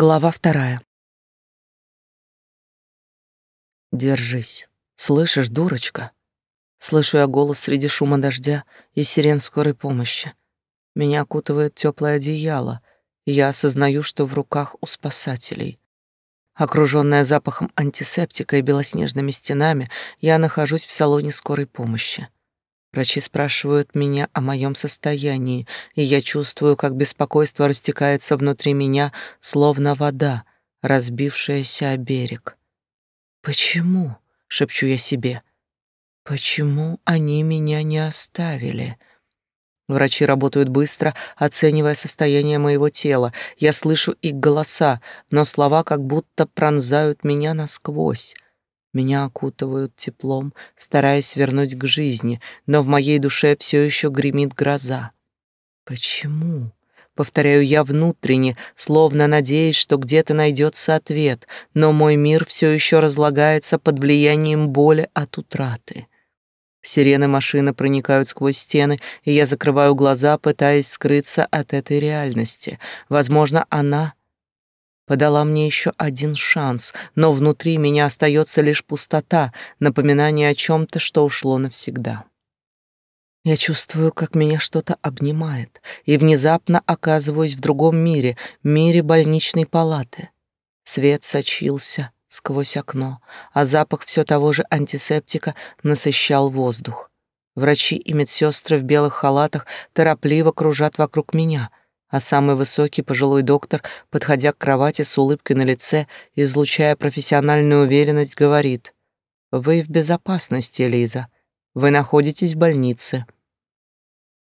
Глава вторая. Держись. Слышишь, дурочка? Слышу я голос среди шума дождя и сирен скорой помощи. Меня окутывает теплое одеяло, и я осознаю, что в руках у спасателей. Окруженная запахом антисептика и белоснежными стенами, я нахожусь в салоне скорой помощи. Врачи спрашивают меня о моем состоянии, и я чувствую, как беспокойство растекается внутри меня, словно вода, разбившаяся о берег. «Почему?» — шепчу я себе. «Почему они меня не оставили?» Врачи работают быстро, оценивая состояние моего тела. Я слышу их голоса, но слова как будто пронзают меня насквозь. Меня окутывают теплом, стараясь вернуть к жизни, но в моей душе все еще гремит гроза. Почему? Повторяю я внутренне, словно надеясь, что где-то найдется ответ, но мой мир все еще разлагается под влиянием боли от утраты. Сирены машины проникают сквозь стены, и я закрываю глаза, пытаясь скрыться от этой реальности. Возможно, она подала мне еще один шанс, но внутри меня остается лишь пустота, напоминание о чем-то, что ушло навсегда. Я чувствую, как меня что-то обнимает, и внезапно оказываюсь в другом мире, мире больничной палаты. Свет сочился сквозь окно, а запах все того же антисептика насыщал воздух. Врачи и медсестры в белых халатах торопливо кружат вокруг меня — а самый высокий пожилой доктор, подходя к кровати с улыбкой на лице, излучая профессиональную уверенность, говорит: "Вы в безопасности, Лиза. Вы находитесь в больнице".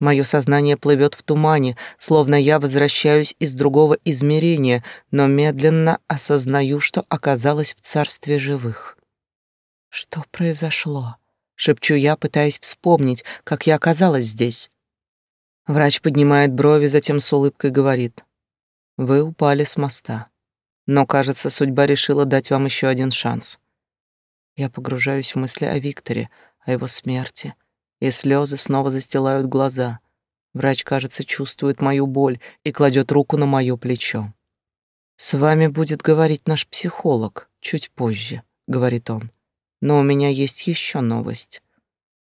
Мое сознание плывет в тумане, словно я возвращаюсь из другого измерения, но медленно осознаю, что оказалась в царстве живых. Что произошло? шепчу я, пытаясь вспомнить, как я оказалась здесь. Врач поднимает брови, затем с улыбкой говорит: "Вы упали с моста, но, кажется, судьба решила дать вам еще один шанс". Я погружаюсь в мысли о Викторе, о его смерти, и слезы снова застилают глаза. Врач, кажется, чувствует мою боль и кладет руку на мое плечо. «С вами будет говорить наш психолог чуть позже», — говорит он. «Но у меня есть еще новость.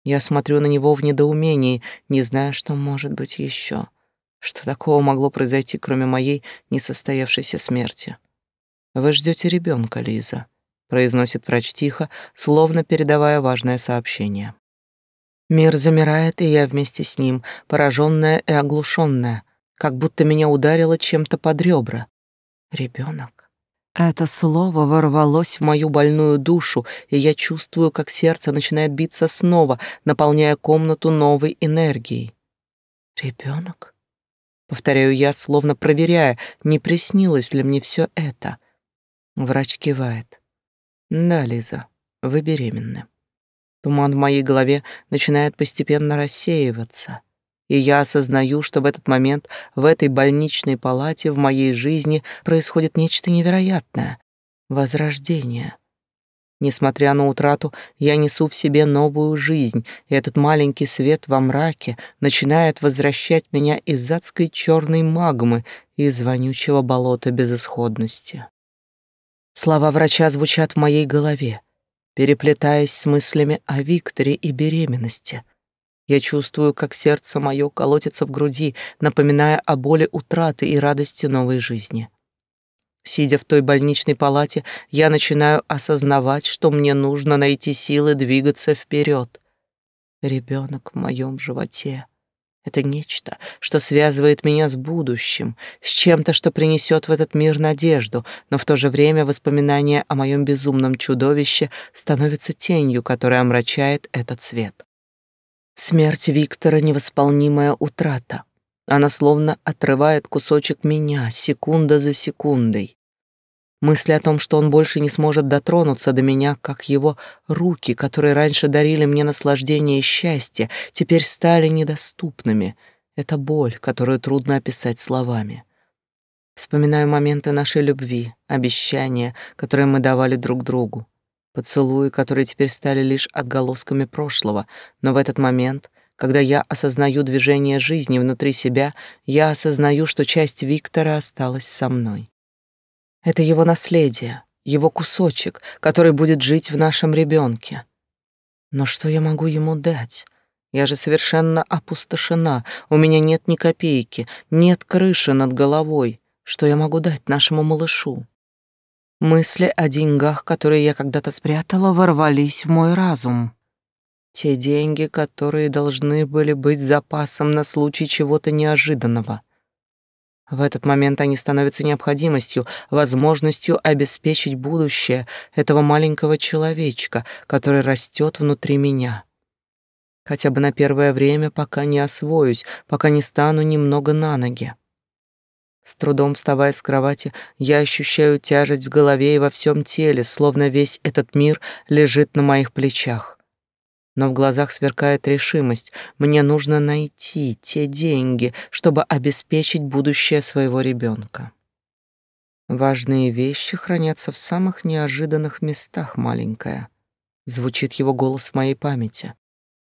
Я смотрю на него в недоумении, не зная, что может быть еще. Что такого могло произойти, кроме моей несостоявшейся смерти? «Вы ждете ребенка, Лиза», — произносит врач тихо, словно передавая важное сообщение. Мир замирает, и я вместе с ним, пораженная и оглушенная, как будто меня ударило чем-то под ребра. Ребенок. Это слово ворвалось в мою больную душу, и я чувствую, как сердце начинает биться снова, наполняя комнату новой энергией. Ребенок? Повторяю я, словно проверяя, не приснилось ли мне все это. Врач кивает. Да, Лиза, вы беременны. Туман в моей голове начинает постепенно рассеиваться и я осознаю, что в этот момент в этой больничной палате в моей жизни происходит нечто невероятное — возрождение. Несмотря на утрату, я несу в себе новую жизнь, и этот маленький свет во мраке начинает возвращать меня из адской черной магмы и из вонючего болота безысходности. Слова врача звучат в моей голове, переплетаясь с мыслями о Викторе и беременности — я чувствую, как сердце мое колотится в груди, напоминая о боли утраты и радости новой жизни. Сидя в той больничной палате, я начинаю осознавать, что мне нужно найти силы двигаться вперед. Ребенок в моем животе — это нечто, что связывает меня с будущим, с чем-то, что принесет в этот мир надежду, но в то же время воспоминание о моем безумном чудовище становится тенью, которая омрачает этот свет. Смерть Виктора — невосполнимая утрата. Она словно отрывает кусочек меня, секунда за секундой. Мысли о том, что он больше не сможет дотронуться до меня, как его руки, которые раньше дарили мне наслаждение и счастье, теперь стали недоступными. Это боль, которую трудно описать словами. Вспоминаю моменты нашей любви, обещания, которые мы давали друг другу поцелуи, которые теперь стали лишь отголосками прошлого, но в этот момент, когда я осознаю движение жизни внутри себя, я осознаю, что часть Виктора осталась со мной. Это его наследие, его кусочек, который будет жить в нашем ребенке. Но что я могу ему дать? Я же совершенно опустошена, у меня нет ни копейки, нет крыши над головой. Что я могу дать нашему малышу? Мысли о деньгах, которые я когда-то спрятала, ворвались в мой разум. Те деньги, которые должны были быть запасом на случай чего-то неожиданного. В этот момент они становятся необходимостью, возможностью обеспечить будущее этого маленького человечка, который растет внутри меня. Хотя бы на первое время, пока не освоюсь, пока не стану немного на ноги. С трудом вставая с кровати, я ощущаю тяжесть в голове и во всем теле, словно весь этот мир лежит на моих плечах но в глазах сверкает решимость. Мне нужно найти те деньги, чтобы обеспечить будущее своего ребенка. Важные вещи хранятся в самых неожиданных местах, маленькая. Звучит его голос в моей памяти.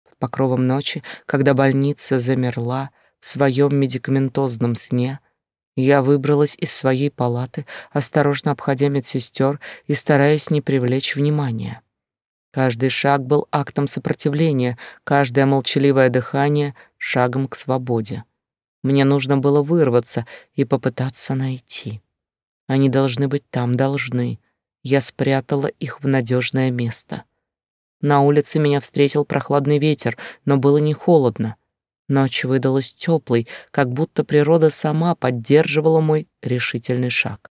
Под покровом ночи, когда больница замерла в своем медикаментозном сне, я выбралась из своей палаты, осторожно обходя медсестер и стараясь не привлечь внимания. Каждый шаг был актом сопротивления, каждое молчаливое дыхание — шагом к свободе. Мне нужно было вырваться и попытаться найти. Они должны быть там, должны. Я спрятала их в надежное место. На улице меня встретил прохладный ветер, но было не холодно. Ночь выдалась теплой, как будто природа сама поддерживала мой решительный шаг.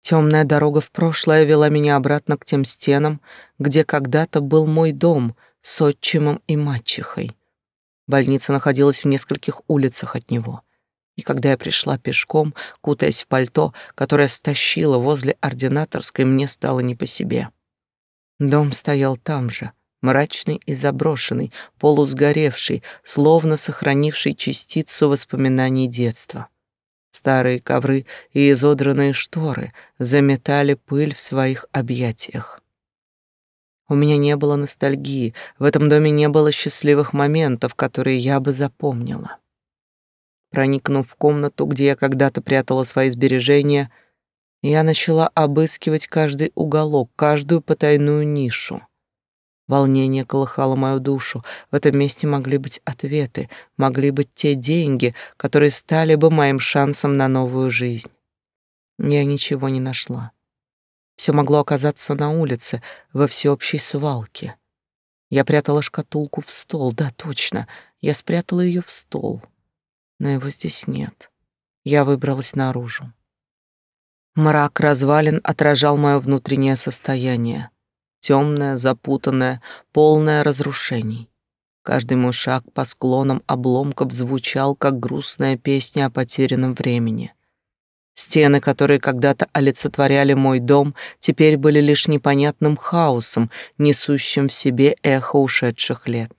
Темная дорога в прошлое вела меня обратно к тем стенам, где когда-то был мой дом с отчимом и мачехой. Больница находилась в нескольких улицах от него. И когда я пришла пешком, кутаясь в пальто, которое стащило возле ординаторской, мне стало не по себе. Дом стоял там же, мрачный и заброшенный, полусгоревший, словно сохранивший частицу воспоминаний детства. Старые ковры и изодранные шторы заметали пыль в своих объятиях. У меня не было ностальгии, в этом доме не было счастливых моментов, которые я бы запомнила. Проникнув в комнату, где я когда-то прятала свои сбережения, я начала обыскивать каждый уголок, каждую потайную нишу. Волнение колыхало мою душу. В этом месте могли быть ответы, могли быть те деньги, которые стали бы моим шансом на новую жизнь. Я ничего не нашла. Все могло оказаться на улице, во всеобщей свалке. Я прятала шкатулку в стол, да, точно. Я спрятала ее в стол. Но его здесь нет. Я выбралась наружу. Мрак развалин отражал мое внутреннее состояние темная, запутанная, полная разрушений. Каждый мой шаг по склонам обломков звучал, как грустная песня о потерянном времени. Стены, которые когда-то олицетворяли мой дом, теперь были лишь непонятным хаосом, несущим в себе эхо ушедших лет.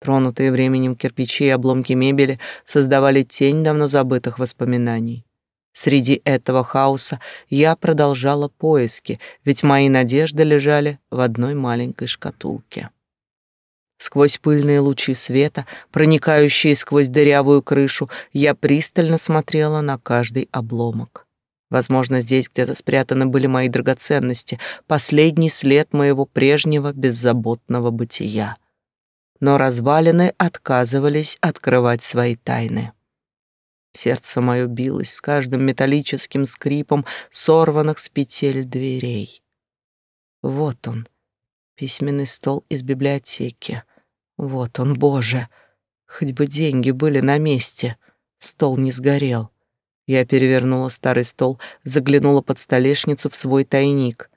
Тронутые временем кирпичи и обломки мебели создавали тень давно забытых воспоминаний. Среди этого хаоса я продолжала поиски, ведь мои надежды лежали в одной маленькой шкатулке. Сквозь пыльные лучи света, проникающие сквозь дырявую крышу, я пристально смотрела на каждый обломок. Возможно, здесь где-то спрятаны были мои драгоценности, последний след моего прежнего беззаботного бытия. Но развалины отказывались открывать свои тайны. Сердце мое билось с каждым металлическим скрипом сорванных с петель дверей. Вот он, письменный стол из библиотеки. Вот он, Боже! Хоть бы деньги были на месте. Стол не сгорел. Я перевернула старый стол, заглянула под столешницу в свой тайник.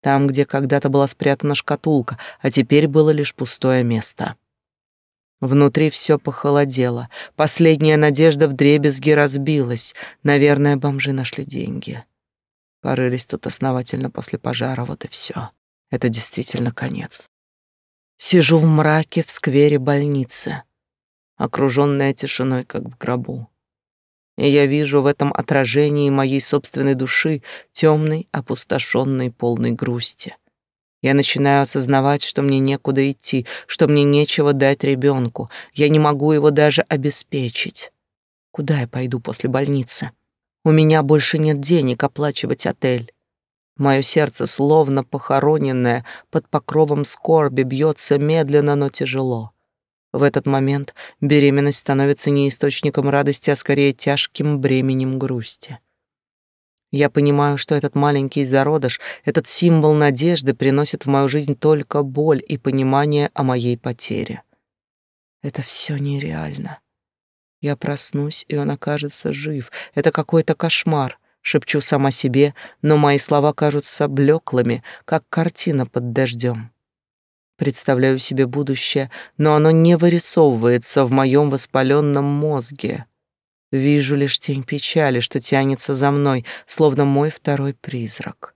Там, где когда-то была спрятана шкатулка, а теперь было лишь пустое место. Внутри все похолодело. Последняя надежда в дребезги разбилась. Наверное, бомжи нашли деньги. Порылись тут основательно после пожара, вот и все. Это действительно конец. Сижу в мраке в сквере больницы, окруженная тишиной, как в гробу. И я вижу в этом отражении моей собственной души темной, опустошенной, полной грусти — я начинаю осознавать, что мне некуда идти, что мне нечего дать ребенку. Я не могу его даже обеспечить. Куда я пойду после больницы? У меня больше нет денег оплачивать отель. Мое сердце, словно похороненное под покровом скорби, бьется медленно, но тяжело. В этот момент беременность становится не источником радости, а скорее тяжким бременем грусти. Я понимаю, что этот маленький зародыш, этот символ надежды приносит в мою жизнь только боль и понимание о моей потере. Это все нереально. Я проснусь, и он окажется жив. Это какой-то кошмар, шепчу сама себе, но мои слова кажутся блеклыми, как картина под дождем. Представляю себе будущее, но оно не вырисовывается в моем воспаленном мозге. Вижу лишь тень печали, что тянется за мной, словно мой второй призрак.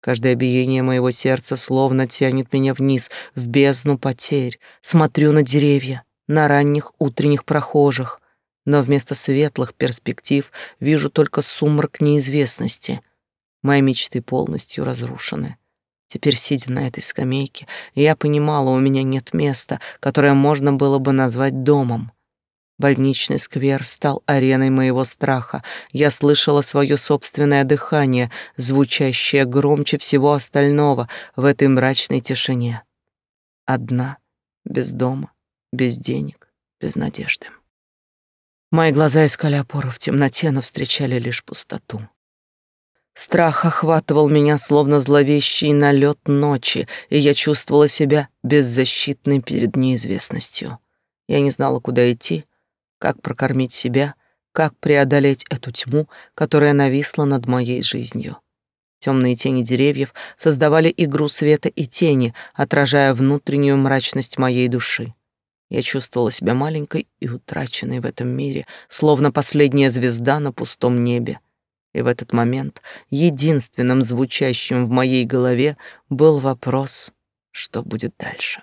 Каждое биение моего сердца словно тянет меня вниз, в бездну потерь. Смотрю на деревья, на ранних утренних прохожих, но вместо светлых перспектив вижу только сумрак неизвестности. Мои мечты полностью разрушены. Теперь, сидя на этой скамейке, я понимала, у меня нет места, которое можно было бы назвать домом. Больничный сквер стал ареной моего страха. Я слышала свое собственное дыхание, звучащее громче всего остального в этой мрачной тишине. Одна, без дома, без денег, без надежды. Мои глаза искали опору в темноте, но встречали лишь пустоту. Страх охватывал меня, словно зловещий налет ночи, и я чувствовала себя беззащитной перед неизвестностью. Я не знала, куда идти, как прокормить себя, как преодолеть эту тьму, которая нависла над моей жизнью. Темные тени деревьев создавали игру света и тени, отражая внутреннюю мрачность моей души. Я чувствовала себя маленькой и утраченной в этом мире, словно последняя звезда на пустом небе. И в этот момент единственным звучащим в моей голове был вопрос, что будет дальше.